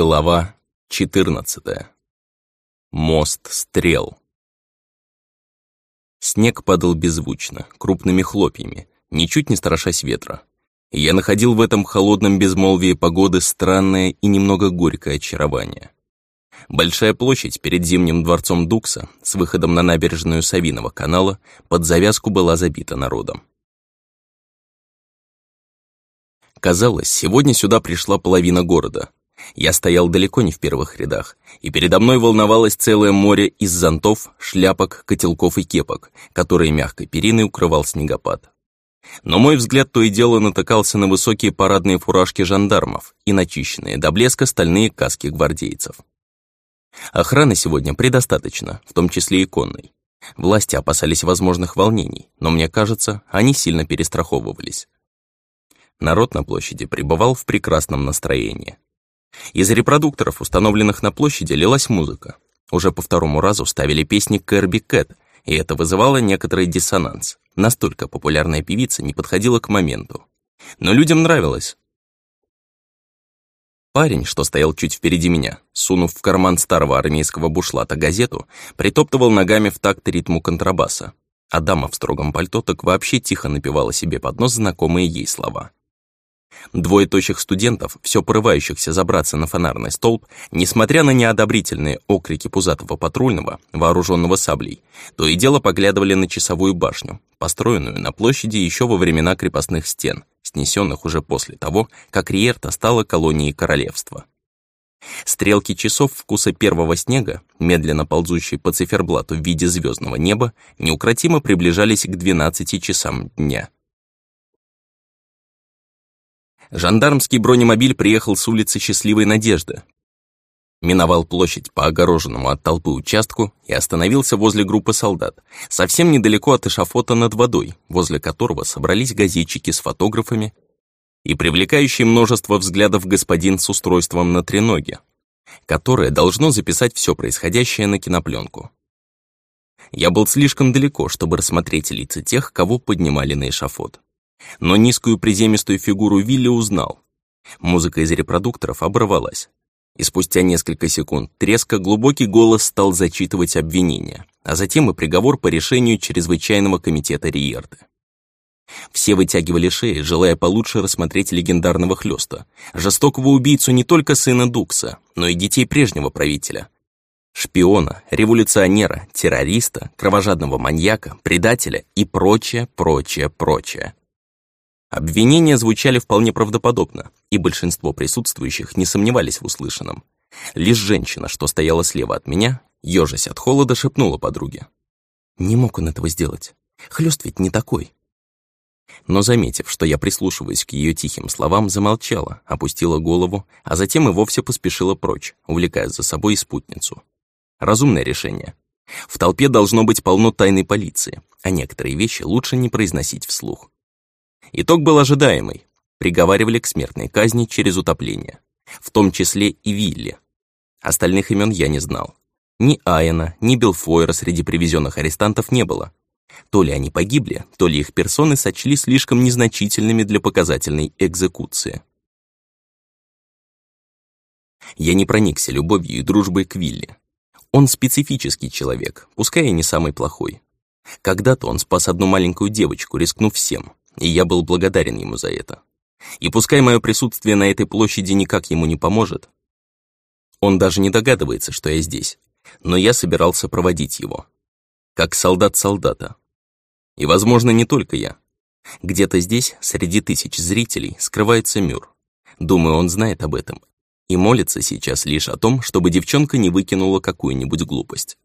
Глава 14. Мост стрел. Снег падал беззвучно, крупными хлопьями, ничуть не страшась ветра. Я находил в этом холодном безмолвии погоды странное и немного горькое очарование. Большая площадь перед Зимним дворцом Дукса с выходом на набережную Савиного канала под завязку была забита народом. Казалось, сегодня сюда пришла половина города, я стоял далеко не в первых рядах, и передо мной волновалось целое море из зонтов, шляпок, котелков и кепок, которые мягкой периной укрывал снегопад. Но мой взгляд то и дело натыкался на высокие парадные фуражки жандармов и начищенные до блеска стальные каски гвардейцев. Охраны сегодня предостаточно, в том числе и конной. Власти опасались возможных волнений, но мне кажется, они сильно перестраховывались. Народ на площади пребывал в прекрасном настроении. Из репродукторов, установленных на площади, лилась музыка. Уже по второму разу ставили песни Кэрби Кэт, и это вызывало некоторый диссонанс. Настолько популярная певица не подходила к моменту. Но людям нравилось. Парень, что стоял чуть впереди меня, сунув в карман старого армейского бушлата газету, притоптывал ногами в такт ритму контрабаса, а дама в строгом пальто так вообще тихо напевала себе под нос знакомые ей слова. Двое тощих студентов, все порывающихся забраться на фонарный столб, несмотря на неодобрительные окрики пузатого патрульного, вооруженного саблей, то и дело поглядывали на часовую башню, построенную на площади еще во времена крепостных стен, снесенных уже после того, как Риерта стала колонией королевства. Стрелки часов вкуса первого снега, медленно ползущие по циферблату в виде звездного неба, неукротимо приближались к 12 часам дня. Жандармский бронемобиль приехал с улицы Счастливой Надежды. Миновал площадь по огороженному от толпы участку и остановился возле группы солдат, совсем недалеко от эшафота над водой, возле которого собрались газетчики с фотографами и привлекающий множество взглядов господин с устройством на треноге, которое должно записать все происходящее на кинопленку. Я был слишком далеко, чтобы рассмотреть лица тех, кого поднимали на эшафот. Но низкую приземистую фигуру Вилли узнал. Музыка из репродукторов оборвалась. И спустя несколько секунд треска глубокий голос стал зачитывать обвинения, а затем и приговор по решению чрезвычайного комитета Риерты. Все вытягивали шеи, желая получше рассмотреть легендарного хлёста, жестокого убийцу не только сына Дукса, но и детей прежнего правителя. Шпиона, революционера, террориста, кровожадного маньяка, предателя и прочее, прочее, прочее. Обвинения звучали вполне правдоподобно, и большинство присутствующих не сомневались в услышанном. Лишь женщина, что стояла слева от меня, ежась от холода, шепнула подруге. «Не мог он этого сделать. Хлёст ведь не такой». Но, заметив, что я прислушиваюсь к ее тихим словам, замолчала, опустила голову, а затем и вовсе поспешила прочь, увлекая за собой спутницу. Разумное решение. В толпе должно быть полно тайной полиции, а некоторые вещи лучше не произносить вслух. Итог был ожидаемый. Приговаривали к смертной казни через утопление. В том числе и Вилли. Остальных имен я не знал. Ни Айена, ни Белфойра среди привезенных арестантов не было. То ли они погибли, то ли их персоны сочли слишком незначительными для показательной экзекуции. Я не проникся любовью и дружбой к Вилли. Он специфический человек, пускай и не самый плохой. Когда-то он спас одну маленькую девочку, рискнув всем и я был благодарен ему за это. И пускай мое присутствие на этой площади никак ему не поможет, он даже не догадывается, что я здесь, но я собирался проводить его. Как солдат солдата. И, возможно, не только я. Где-то здесь, среди тысяч зрителей, скрывается Мюр. Думаю, он знает об этом и молится сейчас лишь о том, чтобы девчонка не выкинула какую-нибудь глупость.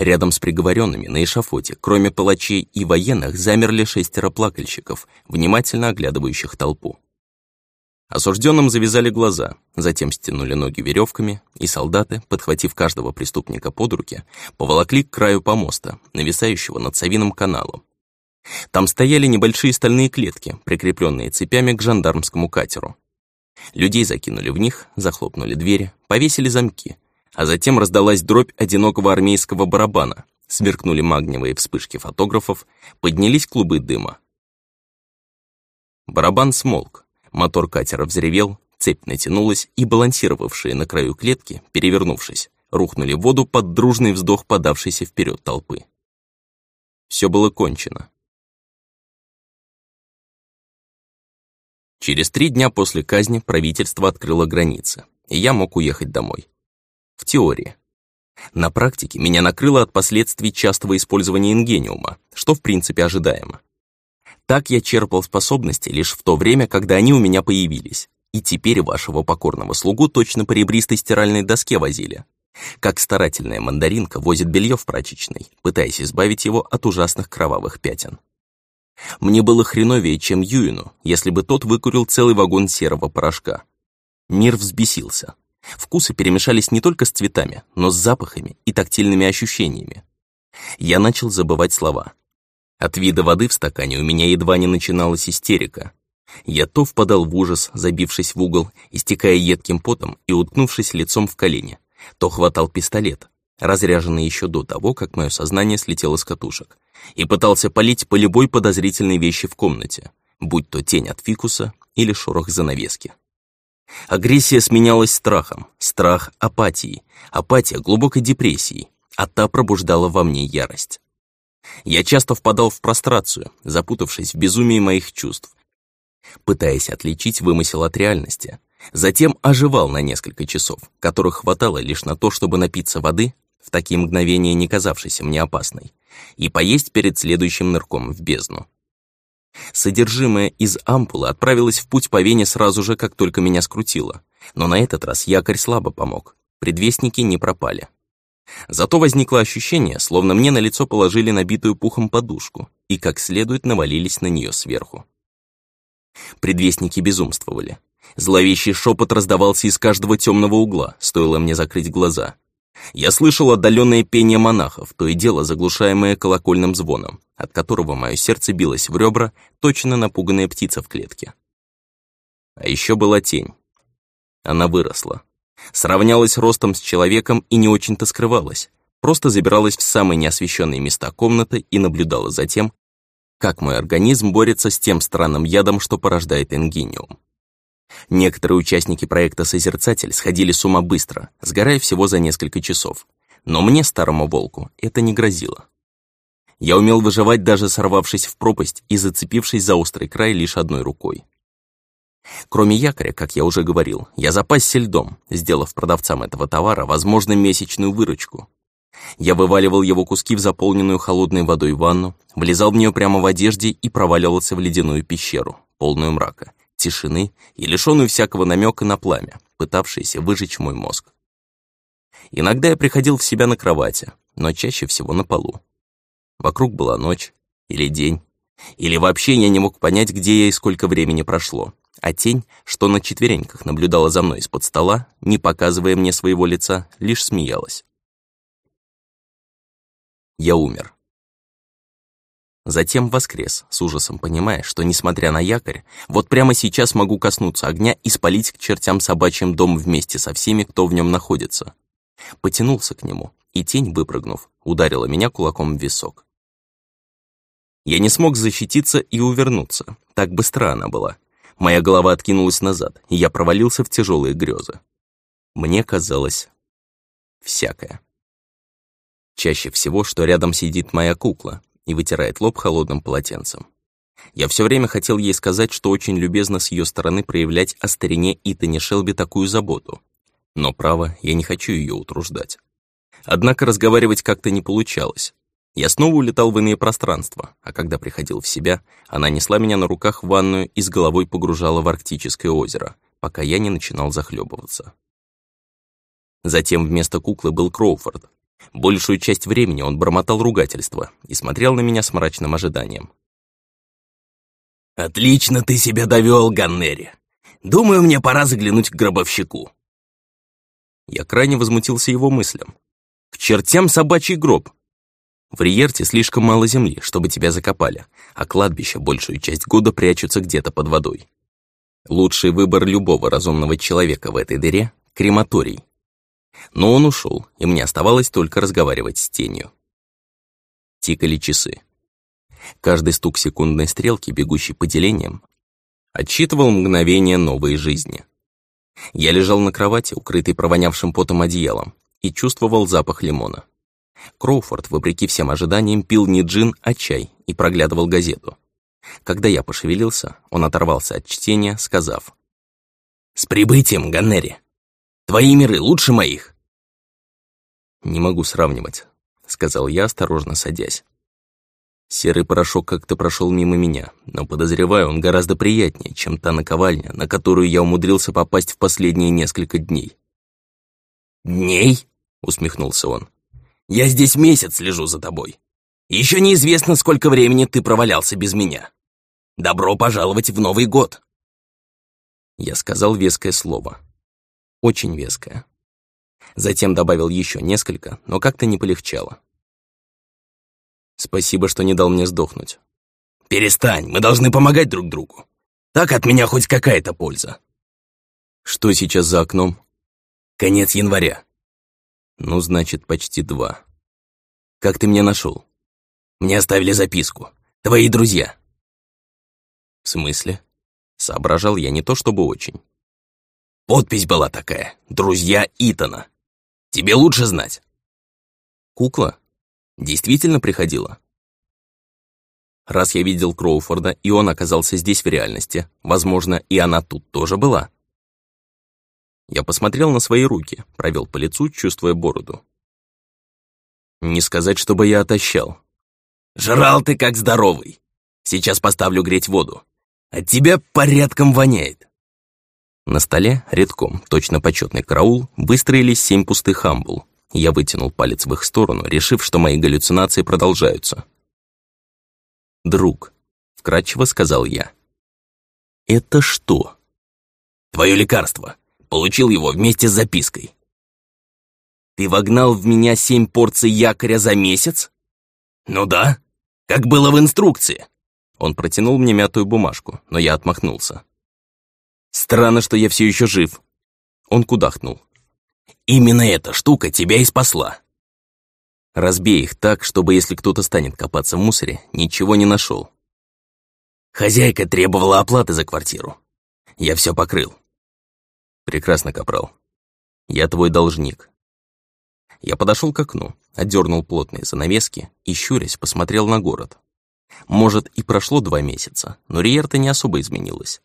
Рядом с приговоренными на эшафоте, кроме палачей и военных, замерли шестеро плакальщиков, внимательно оглядывающих толпу. Осужденным завязали глаза, затем стянули ноги веревками, и солдаты, подхватив каждого преступника под руки, поволокли к краю помоста, нависающего над Савиным каналом. Там стояли небольшие стальные клетки, прикрепленные цепями к жандармскому катеру. Людей закинули в них, захлопнули двери, повесили замки, а затем раздалась дробь одинокого армейского барабана, сверкнули магниевые вспышки фотографов, поднялись клубы дыма. Барабан смолк, мотор катера взревел, Цепь натянулась, и балансировавшие на краю клетки, перевернувшись, рухнули в воду под дружный вздох подавшейся вперед толпы. Все было кончено. Через три дня после казни правительство открыло границы, и я мог уехать домой. В теории. На практике меня накрыло от последствий частого использования ингениума, что в принципе ожидаемо. Так я черпал способности лишь в то время, когда они у меня появились, и теперь вашего покорного слугу точно по ребристой стиральной доске возили. Как старательная мандаринка возит белье в прачечной, пытаясь избавить его от ужасных кровавых пятен. Мне было хреновее, чем Юину, если бы тот выкурил целый вагон серого порошка. Мир взбесился. Вкусы перемешались не только с цветами, но с запахами и тактильными ощущениями. Я начал забывать слова. От вида воды в стакане у меня едва не начиналась истерика. Я то впадал в ужас, забившись в угол, истекая едким потом и уткнувшись лицом в колени, то хватал пистолет, разряженный еще до того, как мое сознание слетело с катушек, и пытался палить по любой подозрительной вещи в комнате, будь то тень от фикуса или шорох занавески. Агрессия сменялась страхом, страх — апатией, апатия — глубокой депрессией, а та пробуждала во мне ярость. Я часто впадал в прострацию, запутавшись в безумии моих чувств, пытаясь отличить вымысел от реальности. Затем оживал на несколько часов, которых хватало лишь на то, чтобы напиться воды, в такие мгновения не казавшейся мне опасной, и поесть перед следующим нырком в бездну. Содержимое из ампулы отправилось в путь по вене сразу же, как только меня скрутило, но на этот раз якорь слабо помог, предвестники не пропали. Зато возникло ощущение, словно мне на лицо положили набитую пухом подушку и как следует навалились на нее сверху. Предвестники безумствовали. Зловещий шепот раздавался из каждого темного угла, стоило мне закрыть глаза. Я слышал отдаленное пение монахов, то и дело заглушаемое колокольным звоном, от которого мое сердце билось в ребра, точно напуганная птица в клетке. А еще была тень. Она выросла. Сравнялась ростом с человеком и не очень-то скрывалась, просто забиралась в самые неосвещенные места комнаты и наблюдала за тем, как мой организм борется с тем странным ядом, что порождает ингениум. Некоторые участники проекта «Созерцатель» сходили с ума быстро, сгорая всего за несколько часов. Но мне, старому волку, это не грозило. Я умел выживать, даже сорвавшись в пропасть и зацепившись за острый край лишь одной рукой. Кроме якоря, как я уже говорил, я запасся льдом, сделав продавцам этого товара, возможно, месячную выручку. Я вываливал его куски в заполненную холодной водой ванну, влезал в нее прямо в одежде и проваливался в ледяную пещеру, полную мрака, тишины и лишенную всякого намека на пламя, пытавшееся выжечь мой мозг. Иногда я приходил в себя на кровати, но чаще всего на полу. Вокруг была ночь или день, или вообще я не мог понять, где я и сколько времени прошло, а тень, что на четвереньках наблюдала за мной из-под стола, не показывая мне своего лица, лишь смеялась. Я умер. Затем воскрес, с ужасом понимая, что, несмотря на якорь, вот прямо сейчас могу коснуться огня и спалить к чертям собачьим дом вместе со всеми, кто в нем находится. Потянулся к нему, и тень, выпрыгнув, ударила меня кулаком в висок. Я не смог защититься и увернуться, так быстро она была. Моя голова откинулась назад, и я провалился в тяжелые грезы. Мне казалось всякое. Чаще всего, что рядом сидит моя кукла, и вытирает лоб холодным полотенцем. Я все время хотел ей сказать, что очень любезно с ее стороны проявлять о старине Итане Шелби такую заботу. Но, право, я не хочу ее утруждать. Однако разговаривать как-то не получалось. Я снова улетал в иные пространства, а когда приходил в себя, она несла меня на руках в ванную и с головой погружала в Арктическое озеро, пока я не начинал захлебываться. Затем вместо куклы был Кроуфорд, Большую часть времени он бормотал ругательства и смотрел на меня с мрачным ожиданием. «Отлично ты себя довел, Ганнери. Думаю, мне пора заглянуть к гробовщику». Я крайне возмутился его мыслям. «К чертям собачий гроб! В Риерте слишком мало земли, чтобы тебя закопали, а кладбища большую часть года прячутся где-то под водой. Лучший выбор любого разумного человека в этой дыре — крематорий. Но он ушел, и мне оставалось только разговаривать с тенью. Тикали часы. Каждый стук секундной стрелки, бегущей по делениям, отсчитывал мгновение новой жизни. Я лежал на кровати, укрытый провонявшим потом одеялом, и чувствовал запах лимона. Кроуфорд, вопреки всем ожиданиям, пил не джин, а чай и проглядывал газету. Когда я пошевелился, он оторвался от чтения, сказав. «С прибытием, Ганнери! Твои миры лучше моих!» «Не могу сравнивать», — сказал я, осторожно садясь. Серый порошок как-то прошел мимо меня, но, подозреваю, он гораздо приятнее, чем та наковальня, на которую я умудрился попасть в последние несколько дней. «Дней?» — усмехнулся он. «Я здесь месяц лежу за тобой. Еще неизвестно, сколько времени ты провалялся без меня. Добро пожаловать в Новый год!» Я сказал веское слово. Очень веское. Затем добавил еще несколько, но как-то не полегчало. Спасибо, что не дал мне сдохнуть. Перестань, мы должны помогать друг другу. Так от меня хоть какая-то польза. Что сейчас за окном? Конец января. Ну, значит, почти два. Как ты меня нашел? Мне оставили записку. Твои друзья. В смысле? Соображал я не то чтобы очень. Подпись была такая. Друзья Итана. Тебе лучше знать. Кукла? Действительно приходила? Раз я видел Кроуфорда, и он оказался здесь в реальности, возможно, и она тут тоже была. Я посмотрел на свои руки, провел по лицу, чувствуя бороду. Не сказать, чтобы я отощал. «Жрал ты как здоровый! Сейчас поставлю греть воду. От тебя порядком воняет!» На столе, редком, точно почетный караул, выстроились семь пустых амбул, я вытянул палец в их сторону, решив, что мои галлюцинации продолжаются. «Друг», — вкратчиво сказал я. «Это что?» «Твое лекарство. Получил его вместе с запиской». «Ты вогнал в меня семь порций якоря за месяц?» «Ну да, как было в инструкции». Он протянул мне мятую бумажку, но я отмахнулся. «Странно, что я все еще жив». Он кудахнул. Именно эта штука тебя и спасла. Разбей их так, чтобы если кто-то станет копаться в мусоре, ничего не нашел. Хозяйка требовала оплаты за квартиру. Я все покрыл. Прекрасно, капрал. Я твой должник. Я подошел к окну, отдернул плотные занавески и, щурясь, посмотрел на город. Может, и прошло два месяца, но Риерта не особо изменилась.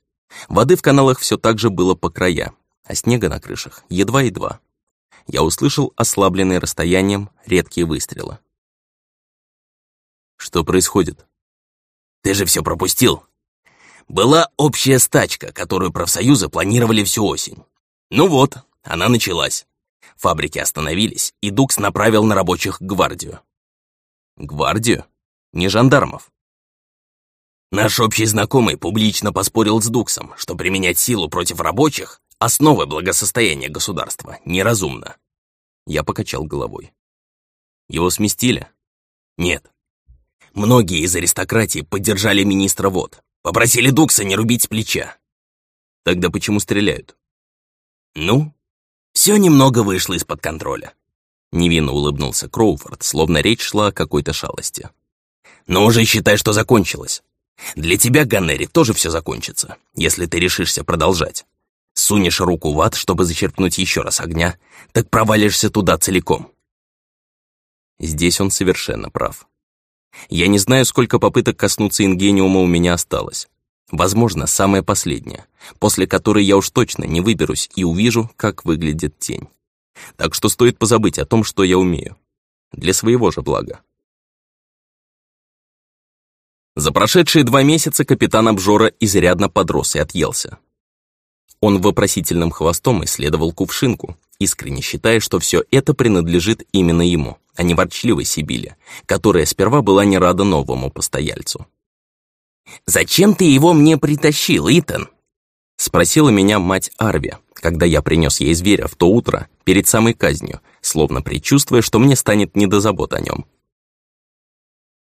Воды в каналах все так же было по края, а снега на крышах едва-едва я услышал ослабленные расстоянием редкие выстрелы. «Что происходит?» «Ты же все пропустил!» «Была общая стачка, которую профсоюзы планировали всю осень. Ну вот, она началась. Фабрики остановились, и Дукс направил на рабочих гвардию». «Гвардию? Не жандармов?» Наш общий знакомый публично поспорил с Дуксом, что применять силу против рабочих Основы благосостояния государства неразумно. Я покачал головой. Его сместили? Нет. Многие из аристократии поддержали министра ВОД, попросили Дукса не рубить с плеча. Тогда почему стреляют? Ну, все немного вышло из-под контроля. Невинно улыбнулся Кроуфорд, словно речь шла о какой-то шалости. Но уже считай, что закончилось. Для тебя, Ганнери, тоже все закончится, если ты решишься продолжать. Сунешь руку в ад, чтобы зачерпнуть еще раз огня, так провалишься туда целиком. Здесь он совершенно прав. Я не знаю, сколько попыток коснуться ингениума у меня осталось. Возможно, самое последнее, после которой я уж точно не выберусь и увижу, как выглядит тень. Так что стоит позабыть о том, что я умею. Для своего же блага. За прошедшие два месяца капитан обжора изрядно подрос и отъелся. Он вопросительным хвостом исследовал кувшинку, искренне считая, что все это принадлежит именно ему, а не ворчливой Сибиле, которая сперва была не рада новому постояльцу. «Зачем ты его мне притащил, Итан?» Спросила меня мать Арви, когда я принес ей зверя в то утро, перед самой казнью, словно предчувствуя, что мне станет не до забот о нем.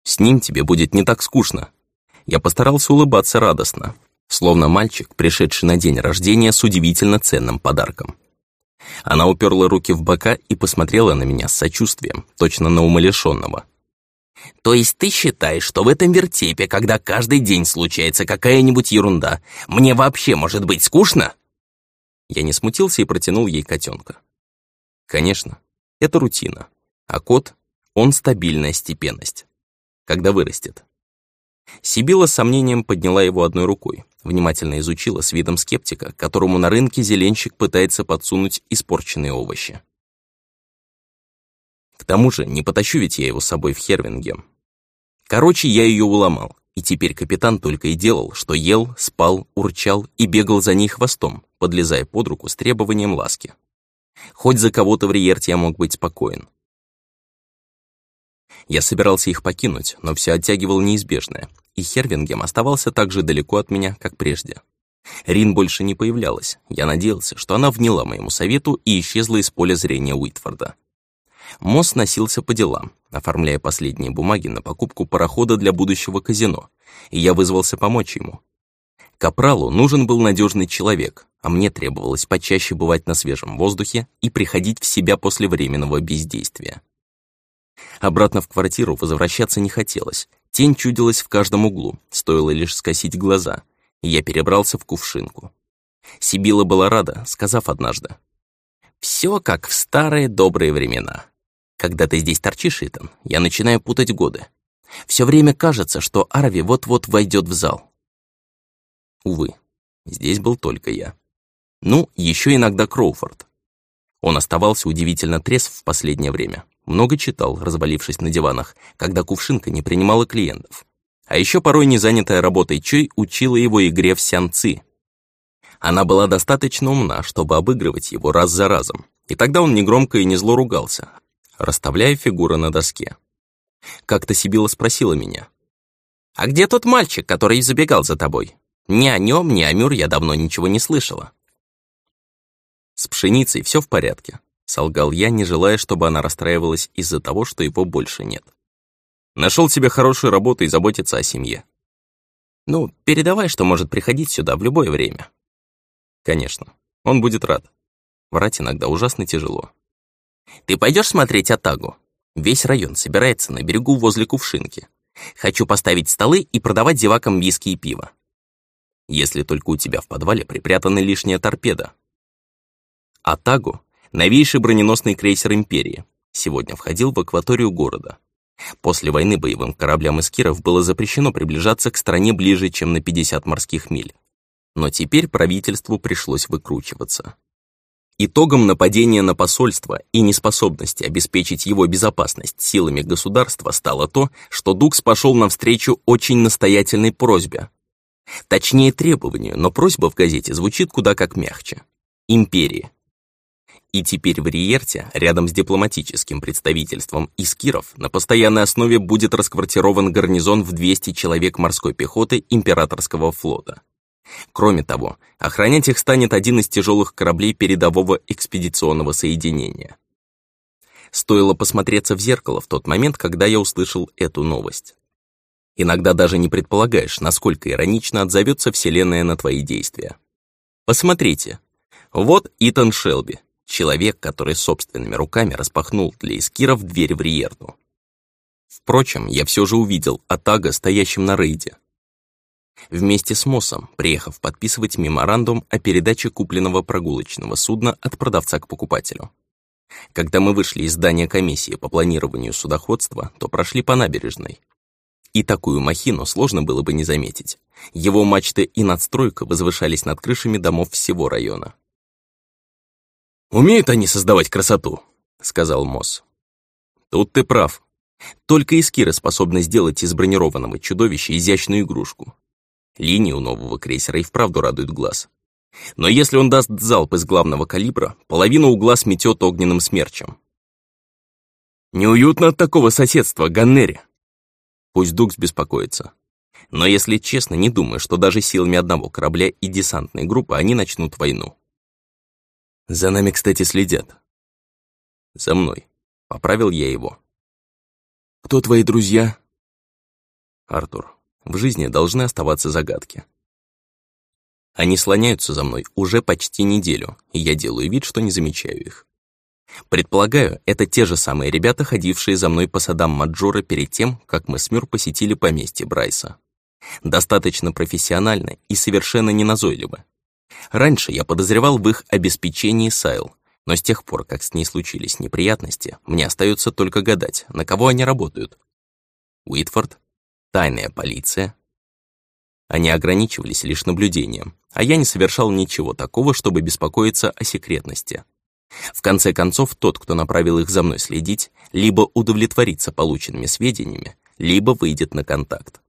«С ним тебе будет не так скучно». Я постарался улыбаться радостно, словно мальчик, пришедший на день рождения с удивительно ценным подарком. Она уперла руки в бока и посмотрела на меня с сочувствием, точно на умалишенного. «То есть ты считаешь, что в этом вертепе, когда каждый день случается какая-нибудь ерунда, мне вообще может быть скучно?» Я не смутился и протянул ей котенка. Конечно, это рутина, а кот, он стабильная степенность. Когда вырастет. Сибила с сомнением подняла его одной рукой, внимательно изучила с видом скептика, которому на рынке зеленщик пытается подсунуть испорченные овощи. К тому же, не потащу ведь я его с собой в Хервингем. Короче, я ее уломал, и теперь капитан только и делал, что ел, спал, урчал и бегал за ней хвостом, подлезая под руку с требованием ласки. Хоть за кого-то в Риерте я мог быть спокоен. Я собирался их покинуть, но все оттягивал неизбежное, и Хервингем оставался так же далеко от меня, как прежде. Рин больше не появлялась. Я надеялся, что она вняла моему совету и исчезла из поля зрения Уитфорда. Мосс носился по делам, оформляя последние бумаги на покупку парохода для будущего казино, и я вызвался помочь ему. Капралу нужен был надежный человек, а мне требовалось почаще бывать на свежем воздухе и приходить в себя после временного бездействия. Обратно в квартиру возвращаться не хотелось. Тень чудилась в каждом углу, стоило лишь скосить глаза, я перебрался в кувшинку. Сибила была рада, сказав однажды. «Все как в старые добрые времена. Когда ты здесь торчишь, Итан, я начинаю путать годы. Все время кажется, что Арви вот-вот войдет в зал». Увы, здесь был только я. Ну, еще иногда Кроуфорд. Он оставался удивительно трезв в последнее время. Много читал, развалившись на диванах, когда кувшинка не принимала клиентов. А еще порой незанятая работой Чой учила его игре в сянцы. Она была достаточно умна, чтобы обыгрывать его раз за разом. И тогда он негромко и не зло ругался, расставляя фигуры на доске. Как-то Сибила спросила меня. «А где тот мальчик, который забегал за тобой? Ни о нем, ни о Мюр я давно ничего не слышала». С пшеницей все в порядке. Солгал я, не желая, чтобы она расстраивалась из-за того, что его больше нет. Нашел себе хорошую работу и заботиться о семье. Ну, передавай, что может приходить сюда в любое время. Конечно, он будет рад. Врать иногда ужасно тяжело. Ты пойдешь смотреть Атагу? Весь район собирается на берегу возле Кувшинки. Хочу поставить столы и продавать зевакам виски и пиво. Если только у тебя в подвале припрятана лишняя торпеда. Атагу новейший броненосный крейсер «Империи», сегодня входил в акваторию города. После войны боевым кораблям эскиров было запрещено приближаться к стране ближе, чем на 50 морских миль. Но теперь правительству пришлось выкручиваться. Итогом нападения на посольство и неспособности обеспечить его безопасность силами государства стало то, что Дукс пошел навстречу очень настоятельной просьбе. Точнее требованию, но просьба в газете звучит куда как мягче. Империи. И теперь в Риерте, рядом с дипломатическим представительством Искиров, на постоянной основе будет расквартирован гарнизон в 200 человек морской пехоты императорского флота. Кроме того, охранять их станет один из тяжелых кораблей передового экспедиционного соединения. Стоило посмотреться в зеркало в тот момент, когда я услышал эту новость. Иногда даже не предполагаешь, насколько иронично отзовется Вселенная на твои действия. Посмотрите. Вот Итан Шелби, Человек, который собственными руками распахнул для Искиров дверь в Риерту. Впрочем, я все же увидел Атага, стоящим на рейде. Вместе с Мосом, приехав подписывать меморандум о передаче купленного прогулочного судна от продавца к покупателю. Когда мы вышли из здания комиссии по планированию судоходства, то прошли по набережной. И такую махину сложно было бы не заметить. Его мачты и надстройка возвышались над крышами домов всего района. «Умеют они создавать красоту», — сказал Мосс. «Тут ты прав. Только Искиры способны сделать из бронированного чудовища изящную игрушку. Линии у нового крейсера и вправду радуют глаз. Но если он даст залп из главного калибра, половину угла сметет огненным смерчем. Неуютно от такого соседства, Ганнери. Пусть Дукс беспокоится. Но если честно, не думаю, что даже силами одного корабля и десантной группы они начнут войну. За нами, кстати, следят. За мной. Поправил я его. Кто твои друзья? Артур, в жизни должны оставаться загадки. Они слоняются за мной уже почти неделю, и я делаю вид, что не замечаю их. Предполагаю, это те же самые ребята, ходившие за мной по садам Маджора перед тем, как мы с Мюр посетили поместье Брайса. Достаточно профессионально и совершенно неназойливо. Раньше я подозревал в их обеспечении Сайл, но с тех пор, как с ней случились неприятности, мне остается только гадать, на кого они работают. Уитфорд? Тайная полиция? Они ограничивались лишь наблюдением, а я не совершал ничего такого, чтобы беспокоиться о секретности. В конце концов, тот, кто направил их за мной следить, либо удовлетворится полученными сведениями, либо выйдет на контакт.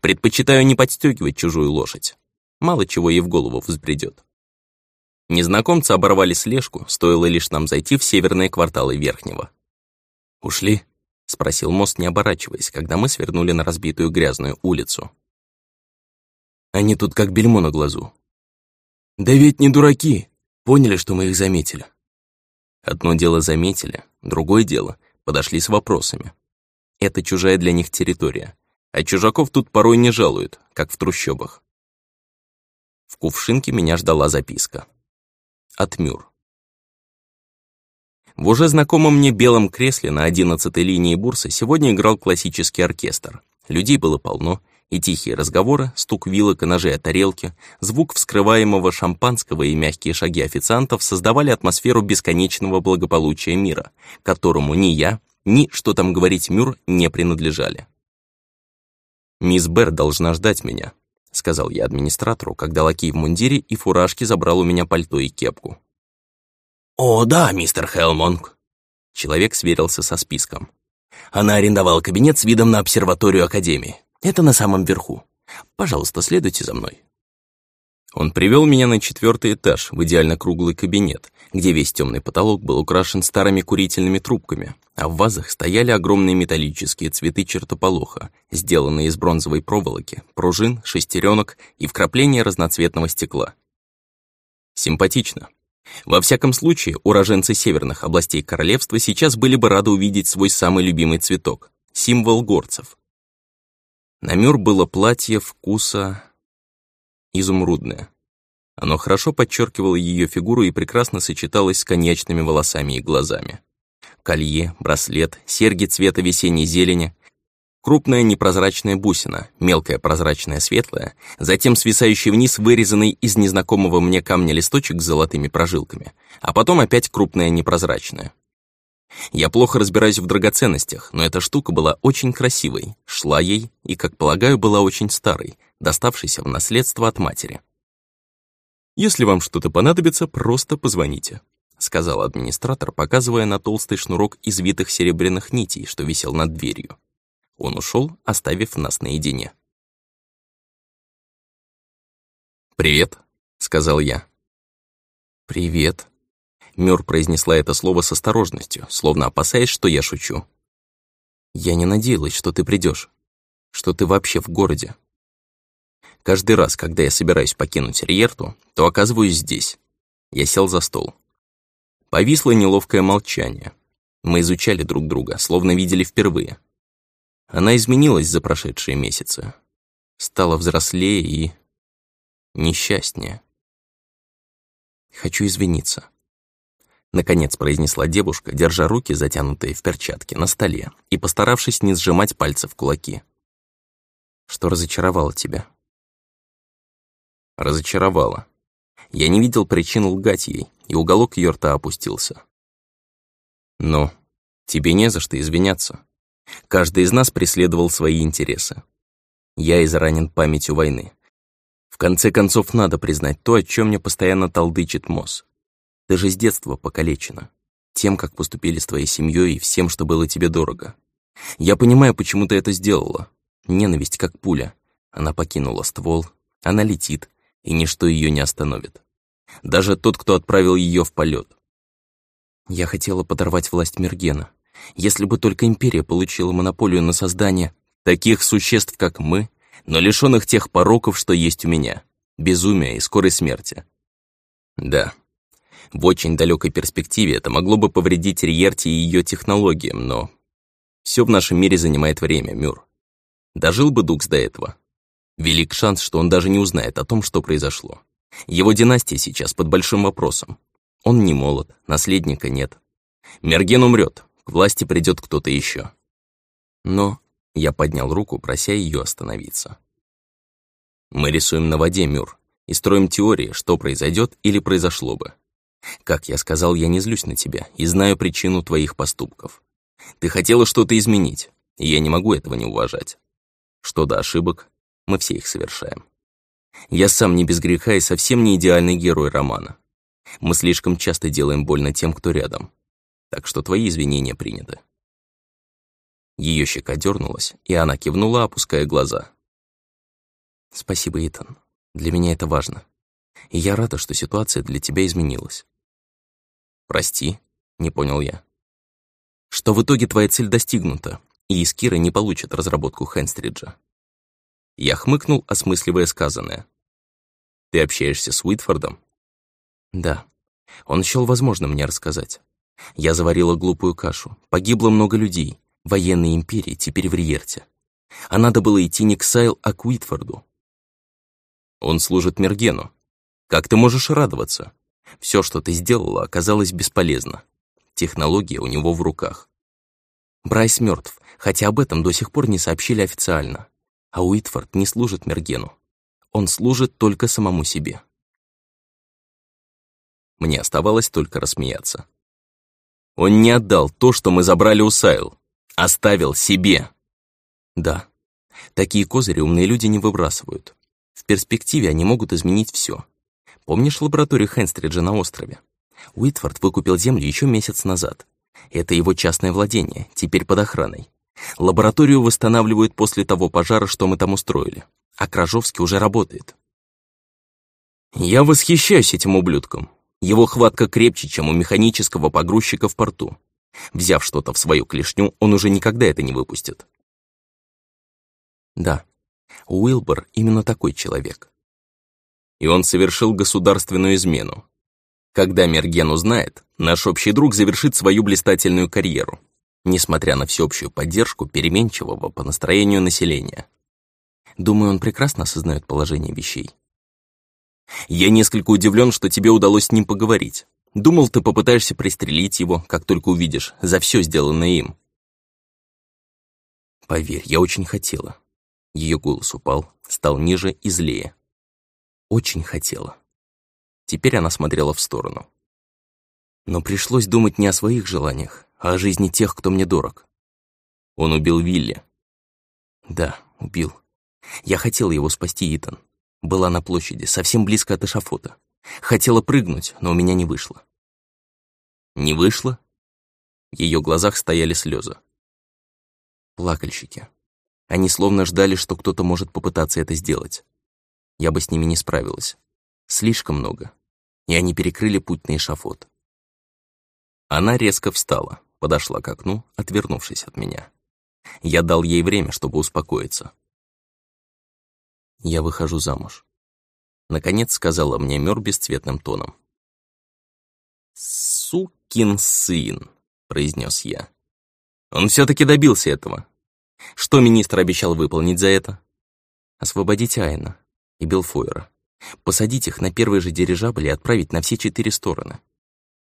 Предпочитаю не подстегивать чужую лошадь. Мало чего ей в голову взбредет. Незнакомцы оборвали слежку, стоило лишь нам зайти в северные кварталы Верхнего. «Ушли?» — спросил мост, не оборачиваясь, когда мы свернули на разбитую грязную улицу. «Они тут как бельмо на глазу». «Да ведь не дураки! Поняли, что мы их заметили». Одно дело заметили, другое дело — подошли с вопросами. Это чужая для них территория, а чужаков тут порой не жалуют, как в трущобах. В кувшинке меня ждала записка от Мюр. В уже знакомом мне белом кресле на одиннадцатой линии бурсы сегодня играл классический оркестр. Людей было полно, и тихие разговоры, стук вилок и ножей о тарелке, звук вскрываемого шампанского и мягкие шаги официантов создавали атмосферу бесконечного благополучия мира, которому ни я, ни, что там говорить, Мюр не принадлежали. «Мисс Берр должна ждать меня», — сказал я администратору, когда лакей в мундире и фуражке забрал у меня пальто и кепку. «О, да, мистер Хелмонг». Человек сверился со списком. Она арендовала кабинет с видом на обсерваторию Академии. Это на самом верху. Пожалуйста, следуйте за мной. Он привел меня на четвертый этаж, в идеально круглый кабинет, где весь темный потолок был украшен старыми курительными трубками, а в вазах стояли огромные металлические цветы чертополоха, сделанные из бронзовой проволоки, пружин, шестеренок и вкрапления разноцветного стекла. Симпатично. Во всяком случае, уроженцы северных областей королевства сейчас были бы рады увидеть свой самый любимый цветок — символ горцев. На Мюр было платье вкуса изумрудное. Оно хорошо подчеркивало ее фигуру и прекрасно сочеталось с конечными волосами и глазами. Колье, браслет, серьги цвета весенней зелени, крупная непрозрачная бусина, мелкая прозрачная светлая, затем свисающий вниз вырезанный из незнакомого мне камня листочек с золотыми прожилками, а потом опять крупная непрозрачная. Я плохо разбираюсь в драгоценностях, но эта штука была очень красивой, шла ей и, как полагаю, была очень старой, доставшейся в наследство от матери. «Если вам что-то понадобится, просто позвоните», — сказал администратор, показывая на толстый шнурок извитых серебряных нитей, что висел над дверью. Он ушел, оставив нас наедине. «Привет», — сказал я. «Привет», Мёр произнесла это слово с осторожностью, словно опасаясь, что я шучу. «Я не надеялась, что ты придешь, что ты вообще в городе. Каждый раз, когда я собираюсь покинуть Риерту, то оказываюсь здесь. Я сел за стол. Повисло неловкое молчание. Мы изучали друг друга, словно видели впервые. Она изменилась за прошедшие месяцы. Стала взрослее и... несчастнее. Хочу извиниться. Наконец произнесла девушка, держа руки, затянутые в перчатки, на столе и постаравшись не сжимать пальцы в кулаки. Что разочаровало тебя? Разочаровало. Я не видел причин лгать ей, и уголок ее рта опустился. Но тебе не за что извиняться. Каждый из нас преследовал свои интересы. Я изранен памятью войны. В конце концов, надо признать то, о чем мне постоянно толдычит Мосс. Ты же с детства покалечена. Тем, как поступили с твоей семьей и всем, что было тебе дорого. Я понимаю, почему ты это сделала. Ненависть как пуля. Она покинула ствол, она летит, и ничто ее не остановит. Даже тот, кто отправил ее в полет. Я хотела подорвать власть Мергена. Если бы только Империя получила монополию на создание таких существ, как мы, но лишенных тех пороков, что есть у меня. Безумия и скорой смерти. Да, в очень далекой перспективе это могло бы повредить Риерти и ее технологиям, но... Все в нашем мире занимает время, Мюр. Дожил бы Дукс до этого. Велик шанс, что он даже не узнает о том, что произошло. Его династия сейчас под большим вопросом. Он не молод, наследника нет. Мерген умрет, к власти придет кто-то еще. Но я поднял руку, прося ее остановиться. Мы рисуем на воде, Мюр, и строим теории, что произойдет или произошло бы. Как я сказал, я не злюсь на тебя и знаю причину твоих поступков. Ты хотела что-то изменить, и я не могу этого не уважать. Что до ошибок, мы все их совершаем. Я сам не без греха и совсем не идеальный герой романа. Мы слишком часто делаем больно тем, кто рядом. Так что твои извинения приняты. Ее щека дернулась, и она кивнула, опуская глаза. «Спасибо, Итан. Для меня это важно. И я рада, что ситуация для тебя изменилась». «Прости», — не понял я. «Что в итоге твоя цель достигнута, и Искира не получит разработку Хенстриджа». Я хмыкнул, осмысливая сказанное. «Ты общаешься с Уитфордом?» «Да. Он счёл возможно мне рассказать. Я заварила глупую кашу. Погибло много людей. Военной империи теперь в Риерте. А надо было идти не к Сайл, а к Уитфорду. Он служит Мергену. Как ты можешь радоваться? Все, что ты сделала, оказалось бесполезно. Технология у него в руках. Брайс мертв, хотя об этом до сих пор не сообщили официально. А Уитфорд не служит Мергену. Он служит только самому себе. Мне оставалось только рассмеяться. Он не отдал то, что мы забрали у Сайл. Оставил себе. Да, такие козыри умные люди не выбрасывают. В перспективе они могут изменить все. Помнишь лабораторию Хенстриджа на острове? Уитфорд выкупил землю еще месяц назад. Это его частное владение, теперь под охраной. Лабораторию восстанавливают после того пожара, что мы там устроили. А Кражовский уже работает. Я восхищаюсь этим ублюдком. Его хватка крепче, чем у механического погрузчика в порту. Взяв что-то в свою клешню, он уже никогда это не выпустит. Да, Уилбор именно такой человек. И он совершил государственную измену. Когда Мерген узнает, наш общий друг завершит свою блистательную карьеру, несмотря на всеобщую поддержку переменчивого по настроению населения. Думаю, он прекрасно осознает положение вещей. Я несколько удивлен, что тебе удалось с ним поговорить. Думал, ты попытаешься пристрелить его, как только увидишь, за все сделанное им. Поверь, я очень хотела. Ее голос упал, стал ниже и злее. Очень хотела. Теперь она смотрела в сторону. Но пришлось думать не о своих желаниях, а о жизни тех, кто мне дорог. Он убил Вилли. Да, убил. Я хотела его спасти, Итан. Была на площади, совсем близко от эшафота. Хотела прыгнуть, но у меня не вышло. Не вышло? В ее глазах стояли слезы. Плакальщики. Они словно ждали, что кто-то может попытаться это сделать. Я бы с ними не справилась. Слишком много. И они перекрыли путь на эшафот. Она резко встала, подошла к окну, отвернувшись от меня. Я дал ей время, чтобы успокоиться. Я выхожу замуж. Наконец сказала мне Мёр бесцветным тоном. «Сукин сын», — произнес я. Он все таки добился этого. Что министр обещал выполнить за это? Освободить Айна и Белфойера. Посадить их на первый же дирижабль и отправить на все четыре стороны.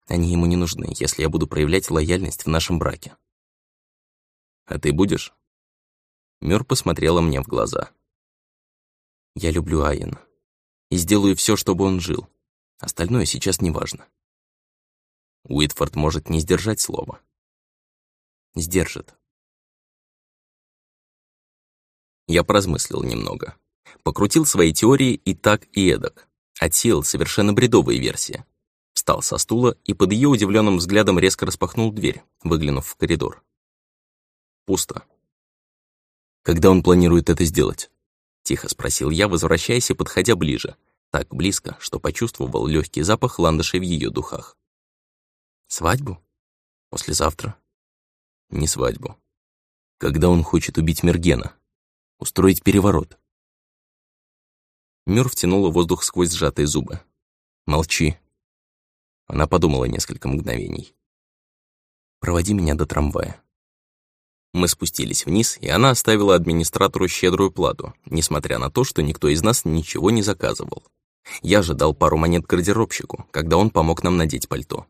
Они ему не нужны, если я буду проявлять лояльность в нашем браке. А ты будешь? Мёр посмотрела мне в глаза. Я люблю Айна и сделаю все, чтобы он жил. Остальное сейчас не важно. Уитфорд может не сдержать слова. Сдержит. Я поразмыслил немного. Покрутил свои теории и так, и эдак. Отсеял совершенно бредовые версии. Встал со стула и под ее удивленным взглядом резко распахнул дверь, выглянув в коридор. Пусто. «Когда он планирует это сделать?» Тихо спросил я, возвращаясь и подходя ближе, так близко, что почувствовал легкий запах ландышей в ее духах. «Свадьбу? Послезавтра?» «Не свадьбу. Когда он хочет убить Мергена?» устроить переворот. Мюр втянула воздух сквозь сжатые зубы. «Молчи». Она подумала несколько мгновений. «Проводи меня до трамвая». Мы спустились вниз, и она оставила администратору щедрую плату, несмотря на то, что никто из нас ничего не заказывал. Я же дал пару монет гардеробщику, когда он помог нам надеть пальто.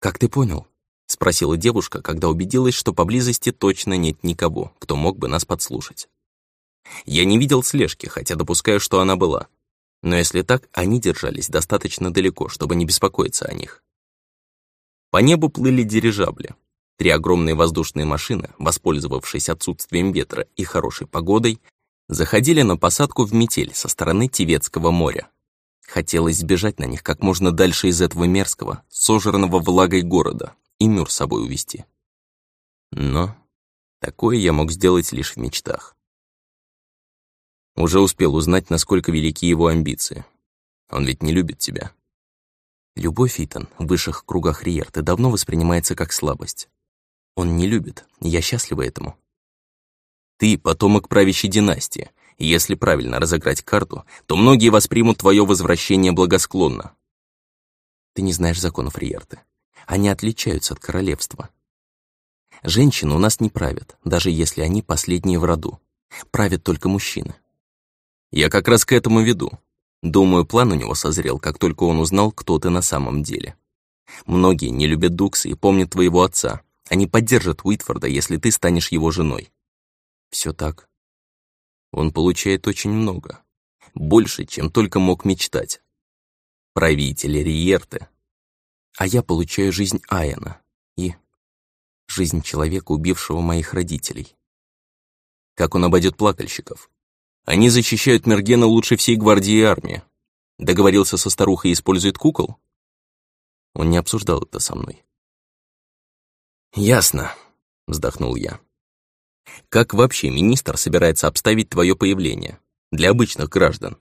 «Как ты понял?» — спросила девушка, когда убедилась, что поблизости точно нет никого, кто мог бы нас подслушать. Я не видел слежки, хотя допускаю, что она была. Но если так, они держались достаточно далеко, чтобы не беспокоиться о них. По небу плыли дирижабли. Три огромные воздушные машины, воспользовавшись отсутствием ветра и хорошей погодой, заходили на посадку в метель со стороны Тиветского моря. Хотелось сбежать на них как можно дальше из этого мерзкого, сожранного влагой города и Мюр с собой увести. Но такое я мог сделать лишь в мечтах. Уже успел узнать, насколько велики его амбиции. Он ведь не любит тебя. Любовь, Итан, в высших кругах Риерты давно воспринимается как слабость. Он не любит, я счастлива этому. Ты — потомок правящей династии, и если правильно разыграть карту, то многие воспримут твое возвращение благосклонно. Ты не знаешь законов Риерты. Они отличаются от королевства. Женщины у нас не правят, даже если они последние в роду. Правят только мужчины. Я как раз к этому веду. Думаю, план у него созрел, как только он узнал, кто ты на самом деле. Многие не любят Дукса и помнят твоего отца. Они поддержат Уитфорда, если ты станешь его женой. Все так. Он получает очень много. Больше, чем только мог мечтать. Правитель Риерты. А я получаю жизнь Айана и жизнь человека, убившего моих родителей. Как он обойдет плакальщиков? Они защищают Мергена лучше всей гвардии и армии. Договорился со старухой и использует кукол? Он не обсуждал это со мной. «Ясно», — вздохнул я. «Как вообще министр собирается обставить твое появление? Для обычных граждан?»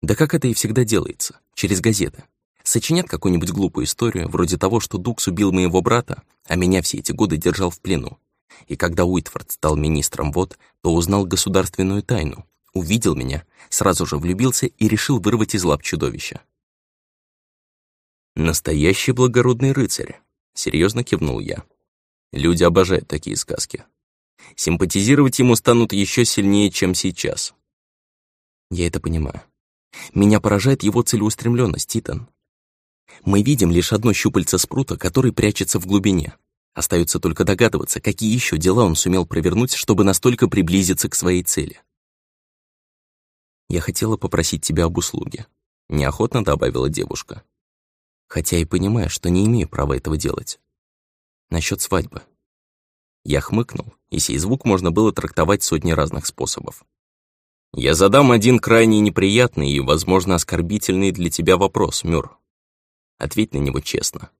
«Да как это и всегда делается, через газеты. Сочинят какую-нибудь глупую историю, вроде того, что Дукс убил моего брата, а меня все эти годы держал в плену. И когда Уитфорд стал министром ВОД, то узнал государственную тайну, увидел меня, сразу же влюбился и решил вырвать из лап чудовища. «Настоящий благородный рыцарь», — серьезно кивнул я. Люди обожают такие сказки. Симпатизировать ему станут еще сильнее, чем сейчас. Я это понимаю. Меня поражает его целеустремленность, Титан. Мы видим лишь одно щупальце спрута, который прячется в глубине. Остается только догадываться, какие еще дела он сумел провернуть, чтобы настолько приблизиться к своей цели. «Я хотела попросить тебя об услуге», — неохотно добавила девушка. «Хотя и понимаю, что не имею права этого делать. Насчет свадьбы». Я хмыкнул, и сей звук можно было трактовать сотни разных способов. «Я задам один крайне неприятный и, возможно, оскорбительный для тебя вопрос, Мюр. Ответь на него честно».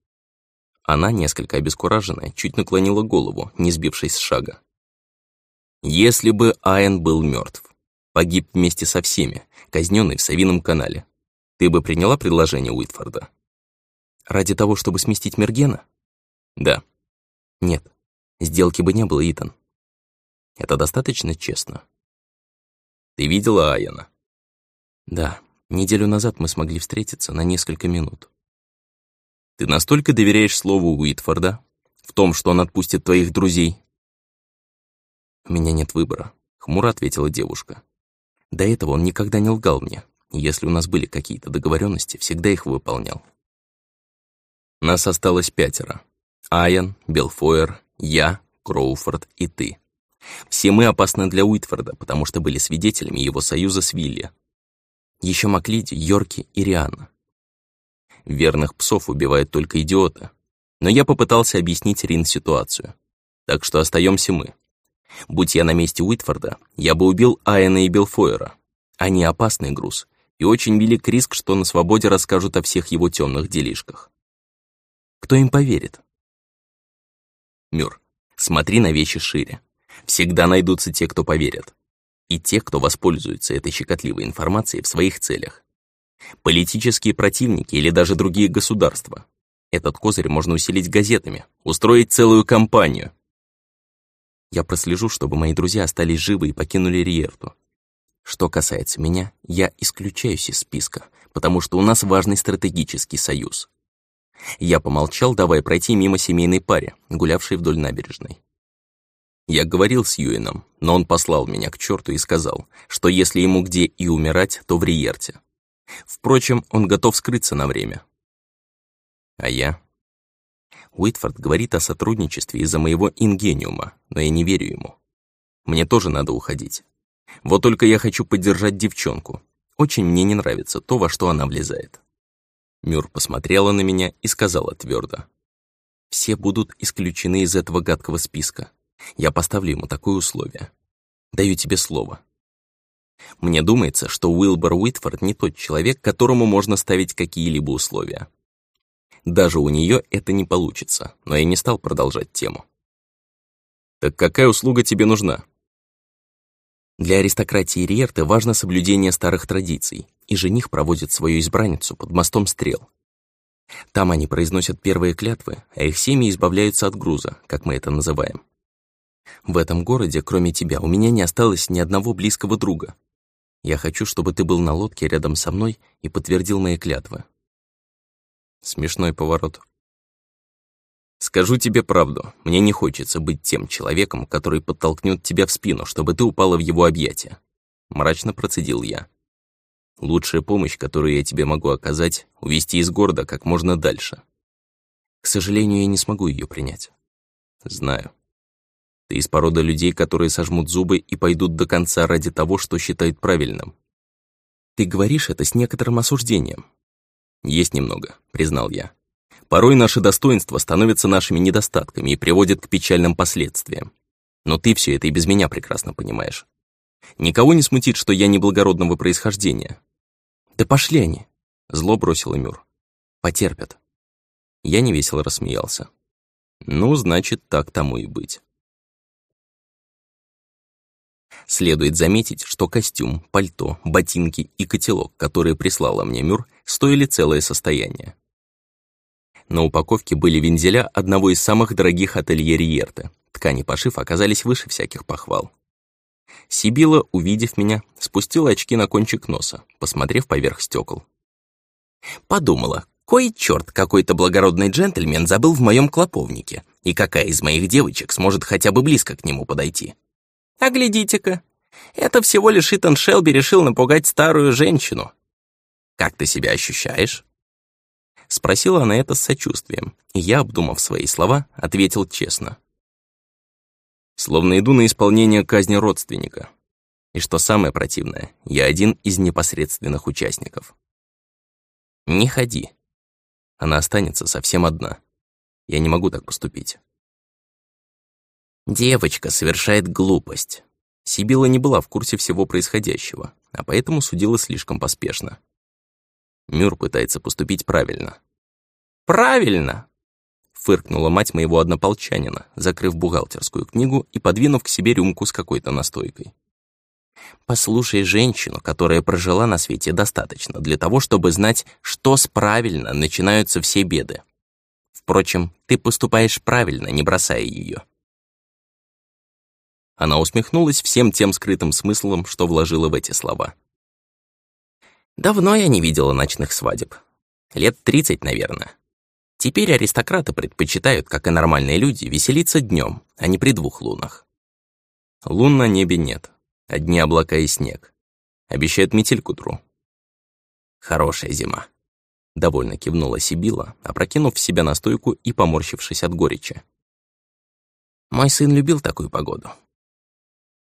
Она, несколько обескураженная, чуть наклонила голову, не сбившись с шага. «Если бы Айн был мертв, Погиб вместе со всеми, казненный в Савином канале. Ты бы приняла предложение Уитфорда? Ради того, чтобы сместить Мергена? Да. Нет. Сделки бы не было, Итан. Это достаточно честно. Ты видела Аяна? Да. Неделю назад мы смогли встретиться на несколько минут. Ты настолько доверяешь слову Уитфорда? В том, что он отпустит твоих друзей? У меня нет выбора, хмуро ответила девушка. До этого он никогда не лгал мне. Если у нас были какие-то договоренности, всегда их выполнял. Нас осталось пятеро. Айан, Белфойер, я, Кроуфорд и ты. Все мы опасны для Уитфорда, потому что были свидетелями его союза с Вилли. Еще Маклиди, Йорки и Рианна. Верных псов убивают только идиоты. Но я попытался объяснить Рин ситуацию. Так что остаемся мы. Будь я на месте Уитфорда, я бы убил Айена и Белфойера. Они опасный груз, и очень велик риск, что на свободе расскажут о всех его темных делишках. Кто им поверит? Мюр, смотри на вещи шире. Всегда найдутся те, кто поверят. И те, кто воспользуются этой щекотливой информацией в своих целях. Политические противники или даже другие государства. Этот козырь можно усилить газетами, устроить целую кампанию, я прослежу, чтобы мои друзья остались живы и покинули Риерту. Что касается меня, я исключаюсь из списка, потому что у нас важный стратегический союз. Я помолчал, давая пройти мимо семейной паре, гулявшей вдоль набережной. Я говорил с Юином, но он послал меня к черту и сказал, что если ему где и умирать, то в Риерте. Впрочем, он готов скрыться на время. А я Уитфорд говорит о сотрудничестве из-за моего ингениума, но я не верю ему. Мне тоже надо уходить. Вот только я хочу поддержать девчонку. Очень мне не нравится то, во что она влезает. Мюр посмотрела на меня и сказала твердо. Все будут исключены из этого гадкого списка. Я поставлю ему такое условие. Даю тебе слово. Мне думается, что Уилбор Уитфорд не тот человек, которому можно ставить какие-либо условия. Даже у нее это не получится, но я не стал продолжать тему. «Так какая услуга тебе нужна?» Для аристократии Риерты важно соблюдение старых традиций, и жених проводит свою избранницу под мостом стрел. Там они произносят первые клятвы, а их семьи избавляются от груза, как мы это называем. В этом городе, кроме тебя, у меня не осталось ни одного близкого друга. Я хочу, чтобы ты был на лодке рядом со мной и подтвердил мои клятвы. Смешной поворот. Скажу тебе правду, мне не хочется быть тем человеком, который подтолкнет тебя в спину, чтобы ты упала в его объятия. Мрачно процедил я. Лучшая помощь, которую я тебе могу оказать, увести из города как можно дальше. К сожалению, я не смогу ее принять. Знаю. Ты из породы людей, которые сожмут зубы и пойдут до конца ради того, что считают правильным. Ты говоришь это с некоторым осуждением. Есть немного, признал я. Порой наши достоинства становятся нашими недостатками и приводят к печальным последствиям. Но ты все это и без меня прекрасно понимаешь. Никого не смутит, что я неблагородного происхождения. Да пошли они, зло бросил Мюр. Потерпят. Я невесело рассмеялся. Ну, значит, так тому и быть. Следует заметить, что костюм, пальто, ботинки и котелок, которые прислала мне Мюр, стоили целое состояние. На упаковке были вензеля одного из самых дорогих ателье Риерты. Ткани пошив оказались выше всяких похвал. Сибила, увидев меня, спустила очки на кончик носа, посмотрев поверх стекол. Подумала, кой черт какой-то благородный джентльмен забыл в моем клоповнике, и какая из моих девочек сможет хотя бы близко к нему подойти. А глядите-ка, это всего лишь Итан Шелби решил напугать старую женщину. Как ты себя ощущаешь?» Спросила она это с сочувствием, и я, обдумав свои слова, ответил честно. Словно иду на исполнение казни родственника. И что самое противное, я один из непосредственных участников. Не ходи. Она останется совсем одна. Я не могу так поступить. Девочка совершает глупость. Сибила не была в курсе всего происходящего, а поэтому судила слишком поспешно. Мюр пытается поступить правильно. «Правильно!» — фыркнула мать моего однополчанина, закрыв бухгалтерскую книгу и подвинув к себе рюмку с какой-то настойкой. «Послушай женщину, которая прожила на свете достаточно для того, чтобы знать, что с правильно начинаются все беды. Впрочем, ты поступаешь правильно, не бросая ее. Она усмехнулась всем тем скрытым смыслом, что вложила в эти слова. «Давно я не видела ночных свадеб. Лет тридцать, наверное. Теперь аристократы предпочитают, как и нормальные люди, веселиться днем, а не при двух лунах. Лун на небе нет, одни облака и снег. Обещают метель к утру. Хорошая зима. Довольно кивнула Сибила, опрокинув в себя настойку и поморщившись от горечи. Мой сын любил такую погоду.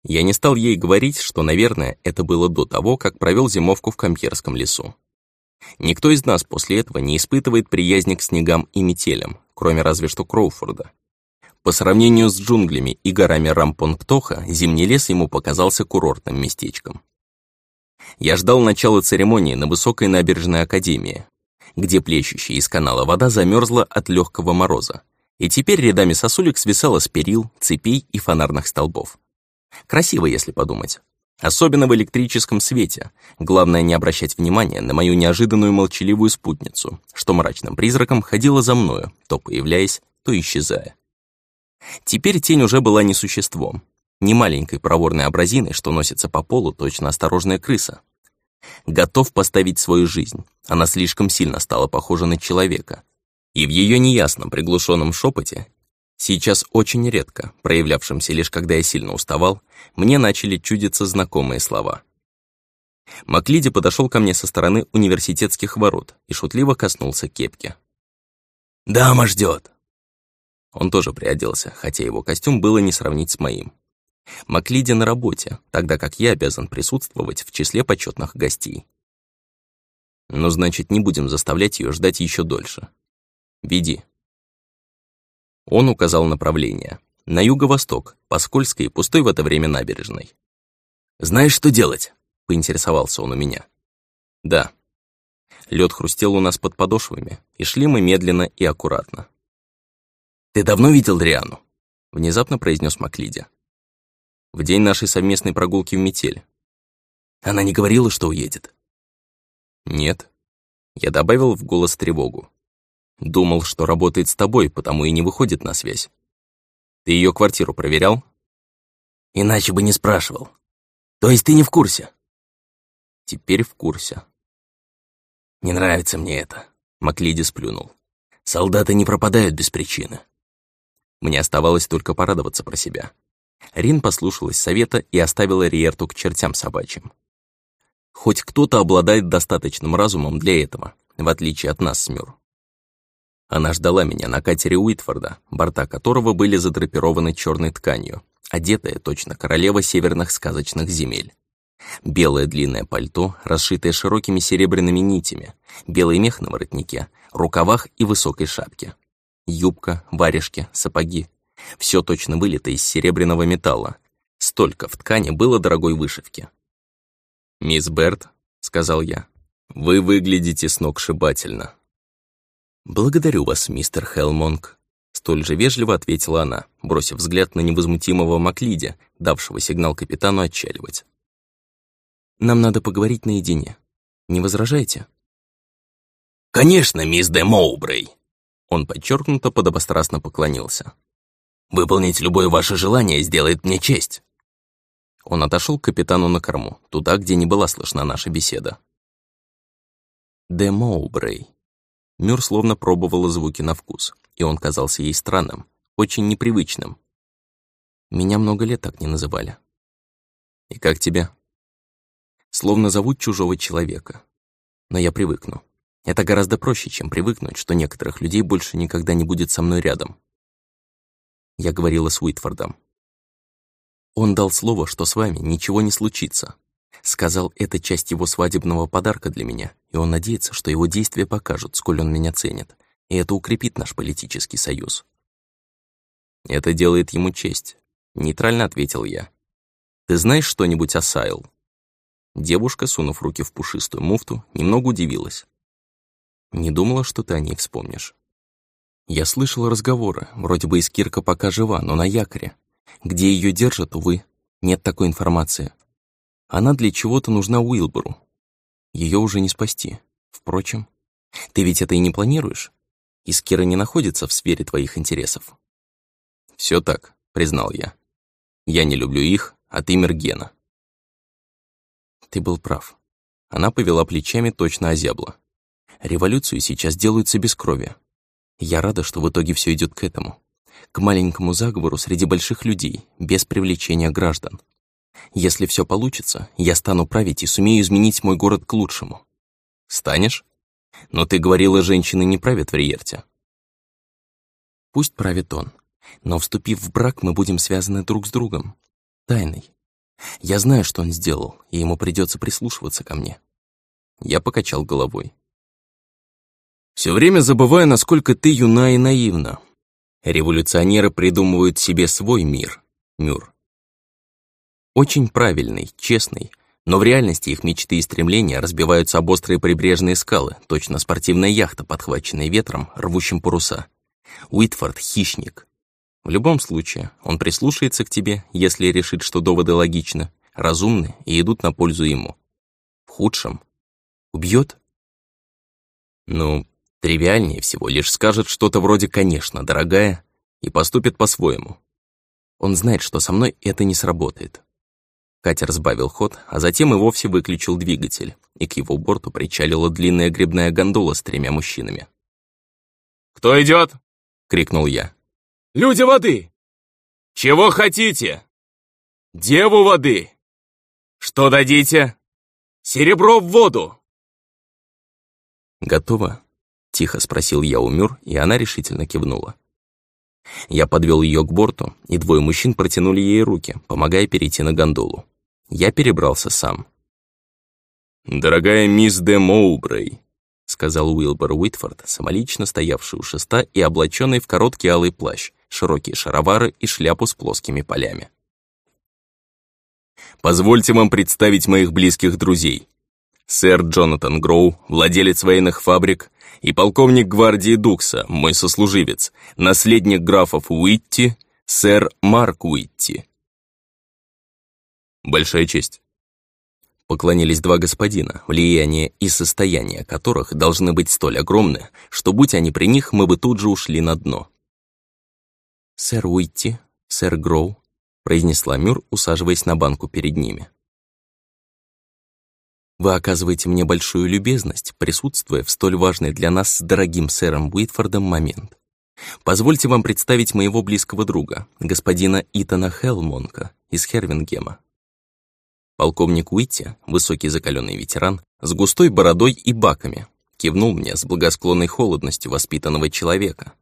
Я не стал ей говорить, что, наверное, это было до того, как провел зимовку в Кампьерском лесу. Никто из нас после этого не испытывает приязни к снегам и метелям, кроме разве что Кроуфорда. По сравнению с джунглями и горами Рампонг-Тоха, зимний лес ему показался курортным местечком. Я ждал начала церемонии на высокой набережной Академии, где плещущая из канала вода замерзла от легкого мороза, и теперь рядами сосулек свисала с перил, цепей и фонарных столбов. Красиво, если подумать. Особенно в электрическом свете. Главное не обращать внимания на мою неожиданную молчаливую спутницу, что мрачным призраком ходила за мною, то появляясь, то исчезая. Теперь тень уже была не существом, не маленькой проворной абразиной, что носится по полу точно осторожная крыса. Готов поставить свою жизнь, она слишком сильно стала похожа на человека. И в ее неясном приглушенном шепоте Сейчас очень редко, проявлявшимся лишь когда я сильно уставал, мне начали чудиться знакомые слова. Маклиди подошел ко мне со стороны университетских ворот и шутливо коснулся кепки. «Дама ждет!» Он тоже приоделся, хотя его костюм было не сравнить с моим. Маклиди на работе, тогда как я обязан присутствовать в числе почетных гостей. Ну, значит, не будем заставлять ее ждать еще дольше. Веди. Он указал направление. На юго-восток, по скользкой и пустой в это время набережной. «Знаешь, что делать?» — поинтересовался он у меня. «Да». Лед хрустел у нас под подошвами, и шли мы медленно и аккуратно. «Ты давно видел Риану?» — внезапно произнес Маклиди. «В день нашей совместной прогулки в метель». «Она не говорила, что уедет?» «Нет». Я добавил в голос тревогу. Думал, что работает с тобой, потому и не выходит на связь. Ты ее квартиру проверял? Иначе бы не спрашивал. То есть ты не в курсе? Теперь в курсе. Не нравится мне это. Маклиди сплюнул. Солдаты не пропадают без причины. Мне оставалось только порадоваться про себя. Рин послушалась совета и оставила Риерту к чертям собачьим. Хоть кто-то обладает достаточным разумом для этого, в отличие от нас с Мюр. Она ждала меня на катере Уитфорда, борта которого были задрапированы черной тканью, одетая точно королева северных сказочных земель. Белое длинное пальто, расшитое широкими серебряными нитями, белый мех на воротнике, рукавах и высокой шапке. Юбка, варежки, сапоги. Все точно вылито из серебряного металла. Столько в ткани было дорогой вышивки. «Мисс Берт», — сказал я, — «вы выглядите сногсшибательно». «Благодарю вас, мистер Хелмонг», — столь же вежливо ответила она, бросив взгляд на невозмутимого Маклиди, давшего сигнал капитану отчаливать. «Нам надо поговорить наедине. Не возражаете?» «Конечно, мисс де Моубрей!» Он подчеркнуто подобострастно поклонился. «Выполнить любое ваше желание сделает мне честь». Он отошел к капитану на корму, туда, где не была слышна наша беседа. «Де Моубрей», Мюр словно пробовала звуки на вкус, и он казался ей странным, очень непривычным. Меня много лет так не называли. «И как тебе?» Словно зовут чужого человека. Но я привыкну. Это гораздо проще, чем привыкнуть, что некоторых людей больше никогда не будет со мной рядом. Я говорила с Уитфордом. Он дал слово, что с вами ничего не случится. Сказал, это часть его свадебного подарка для меня, и он надеется, что его действия покажут, сколь он меня ценит, и это укрепит наш политический союз. Это делает ему честь, нейтрально ответил я. Ты знаешь что-нибудь о Сайл? Девушка, сунув руки в пушистую муфту, немного удивилась. Не думала, что ты о ней вспомнишь. Я слышала разговоры, вроде бы из Кирка пока жива, но на якоре. Где ее держат, увы, нет такой информации. Она для чего-то нужна Уилбору. Ее уже не спасти. Впрочем, ты ведь это и не планируешь? Искира не находится в сфере твоих интересов. Все так, признал я. Я не люблю их, а ты Мергена. Ты был прав. Она повела плечами, точно озябла. Революцию сейчас делаются без крови. Я рада, что в итоге все идет к этому. К маленькому заговору среди больших людей, без привлечения граждан. Если все получится, я стану править и сумею изменить мой город к лучшему. Станешь? Но ты говорила, женщины не правят в Риерте. Пусть правит он. Но вступив в брак, мы будем связаны друг с другом. Тайной. Я знаю, что он сделал, и ему придется прислушиваться ко мне. Я покачал головой. Все время забывая, насколько ты юна и наивна. Революционеры придумывают себе свой мир, Мюр. Очень правильный, честный, но в реальности их мечты и стремления разбиваются об острые прибрежные скалы, точно спортивная яхта, подхваченная ветром, рвущим паруса. Уитфорд — хищник. В любом случае, он прислушается к тебе, если решит, что доводы логичны, разумны и идут на пользу ему. В худшем — убьет? Ну, тривиальнее всего лишь скажет что-то вроде «конечно, дорогая» и поступит по-своему. Он знает, что со мной это не сработает. Катер сбавил ход, а затем и вовсе выключил двигатель, и к его борту причалила длинная грибная гондола с тремя мужчинами. «Кто идет?» — крикнул я. «Люди воды!» «Чего хотите?» «Деву воды!» «Что дадите?» «Серебро в воду!» «Готово?» — тихо спросил я у Мюр, и она решительно кивнула. Я подвел ее к борту, и двое мужчин протянули ей руки, помогая перейти на гондолу. Я перебрался сам. «Дорогая мисс де Моубрей», — сказал Уилбор Уитфорд, самолично стоявший у шеста и облаченный в короткий алый плащ, широкие шаровары и шляпу с плоскими полями. «Позвольте вам представить моих близких друзей. Сэр Джонатан Гроу, владелец военных фабрик, и полковник гвардии Дукса, мой сослуживец, наследник графов Уитти, сэр Марк Уитти». «Большая честь», Поклонились два господина, влияние и состояние которых должны быть столь огромны, что, будь они при них, мы бы тут же ушли на дно. «Сэр Уитти, сэр Гроу», — произнесла Мюр, усаживаясь на банку перед ними. «Вы оказываете мне большую любезность, присутствуя в столь важный для нас с дорогим сэром Уитфордом момент. Позвольте вам представить моего близкого друга, господина Итана Хелмонка из Хервингема. Полковник Уитти, высокий закаленный ветеран, с густой бородой и баками, кивнул мне с благосклонной холодностью воспитанного человека.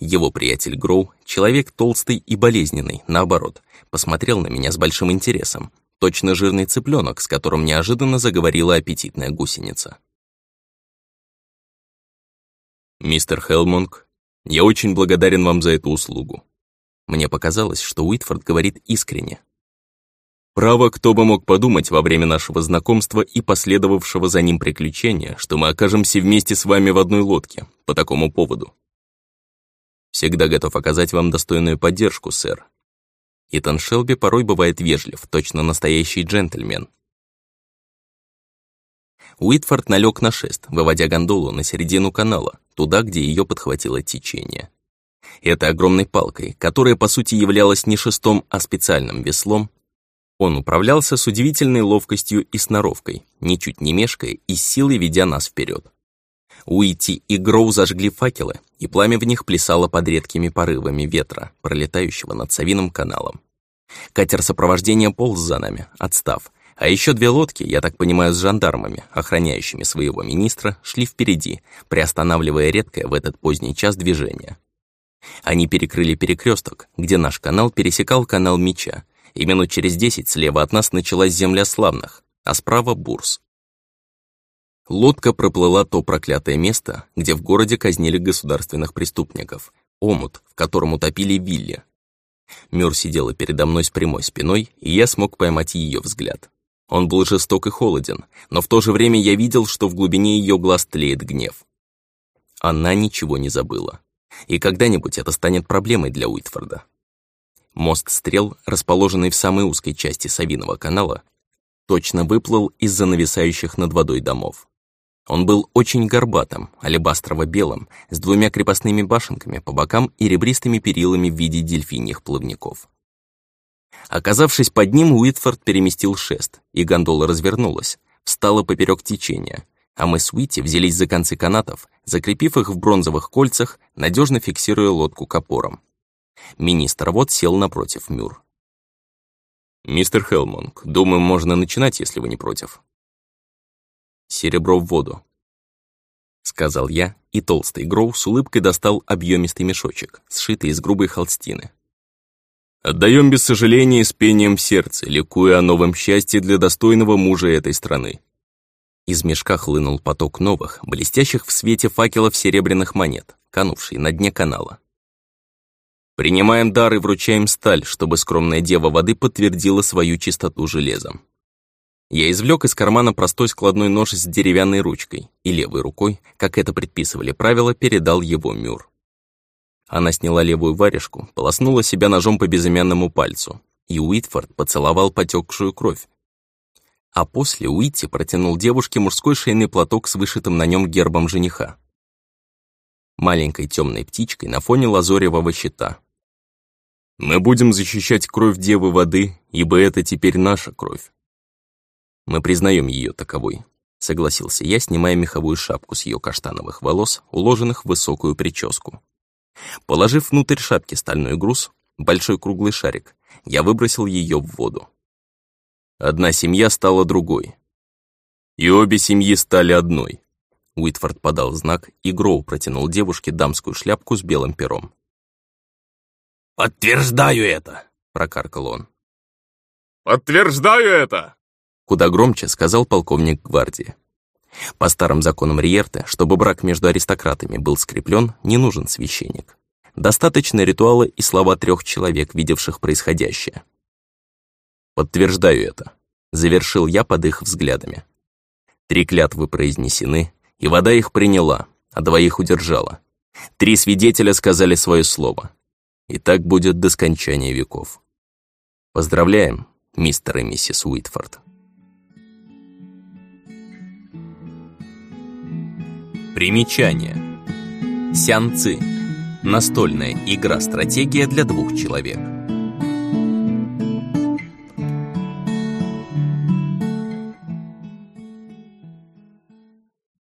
Его приятель Гроу, человек толстый и болезненный, наоборот, посмотрел на меня с большим интересом, точно жирный цыпленок, с которым неожиданно заговорила аппетитная гусеница. «Мистер Хелмонг, я очень благодарен вам за эту услугу». Мне показалось, что Уитфорд говорит искренне, Право, кто бы мог подумать во время нашего знакомства и последовавшего за ним приключения, что мы окажемся вместе с вами в одной лодке по такому поводу. Всегда готов оказать вам достойную поддержку, сэр. Итан Шелби порой бывает вежлив, точно настоящий джентльмен. Уитфорд налег на шест, выводя гондолу на середину канала, туда, где ее подхватило течение. Этой огромной палкой, которая по сути являлась не шестом, а специальным веслом, он управлялся с удивительной ловкостью и сноровкой, ничуть не мешкая и силой ведя нас вперед. Уити и Гроу зажгли факелы, и пламя в них плясало под редкими порывами ветра, пролетающего над Савиным каналом. Катер сопровождения полз за нами, отстав, а еще две лодки, я так понимаю, с жандармами, охраняющими своего министра, шли впереди, приостанавливая редкое в этот поздний час движение. Они перекрыли перекресток, где наш канал пересекал канал Меча, и минут через десять слева от нас началась земля славных, а справа — Бурс. Лодка проплыла то проклятое место, где в городе казнили государственных преступников, омут, в котором утопили Вилли. Мюр сидела передо мной с прямой спиной, и я смог поймать ее взгляд. Он был жесток и холоден, но в то же время я видел, что в глубине ее глаз тлеет гнев. Она ничего не забыла. И когда-нибудь это станет проблемой для Уитфорда. Мост стрел, расположенный в самой узкой части Савиного канала, точно выплыл из-за нависающих над водой домов. Он был очень горбатым, алебастрово-белым, с двумя крепостными башенками по бокам и ребристыми перилами в виде дельфиньих плавников. Оказавшись под ним, Уитфорд переместил шест, и гондола развернулась, встала поперек течения, а мы с Уитти взялись за концы канатов, закрепив их в бронзовых кольцах, надежно фиксируя лодку к опорам. Министр вот сел напротив Мюр. «Мистер Хелмонг, думаю, можно начинать, если вы не против». «Серебро в воду», — сказал я, и толстый Гроу с улыбкой достал объемистый мешочек, сшитый из грубой холстины. «Отдаем без сожаления с пением в сердце, ликуя о новом счастье для достойного мужа этой страны». Из мешка хлынул поток новых, блестящих в свете факелов серебряных монет, канувший на дне канала. Принимаем дар и вручаем сталь, чтобы скромная дева воды подтвердила свою чистоту железом. Я извлек из кармана простой складной нож с деревянной ручкой и левой рукой, как это предписывали правила, передал его Мюр. Она сняла левую варежку, полоснула себя ножом по безымянному пальцу, и Уитфорд поцеловал потекшую кровь. А после Уитти протянул девушке мужской шейный платок с вышитым на нем гербом жениха маленькой темной птичкой на фоне лазоревого щита. «Мы будем защищать кровь Девы Воды, ибо это теперь наша кровь». «Мы признаем ее таковой», — согласился я, снимая меховую шапку с ее каштановых волос, уложенных в высокую прическу. Положив внутрь шапки стальной груз, большой круглый шарик, я выбросил ее в воду. Одна семья стала другой. И обе семьи стали одной. Уитфорд подал знак, и Гроу протянул девушке дамскую шляпку с белым пером. «Подтверждаю это!» — прокаркал он. «Подтверждаю это!» Куда громче сказал полковник гвардии. По старым законам Риерты, чтобы брак между аристократами был скреплен, не нужен священник. Достаточно ритуала и слова трех человек, видевших происходящее. «Подтверждаю это», — завершил я под их взглядами. Три клятвы произнесены, и вода их приняла, а двоих удержала. Три свидетеля сказали свое слово. И так будет до скончания веков. Поздравляем, мистер и миссис Уитфорд. Примечание. Сянцы. Настольная игра-стратегия для двух человек.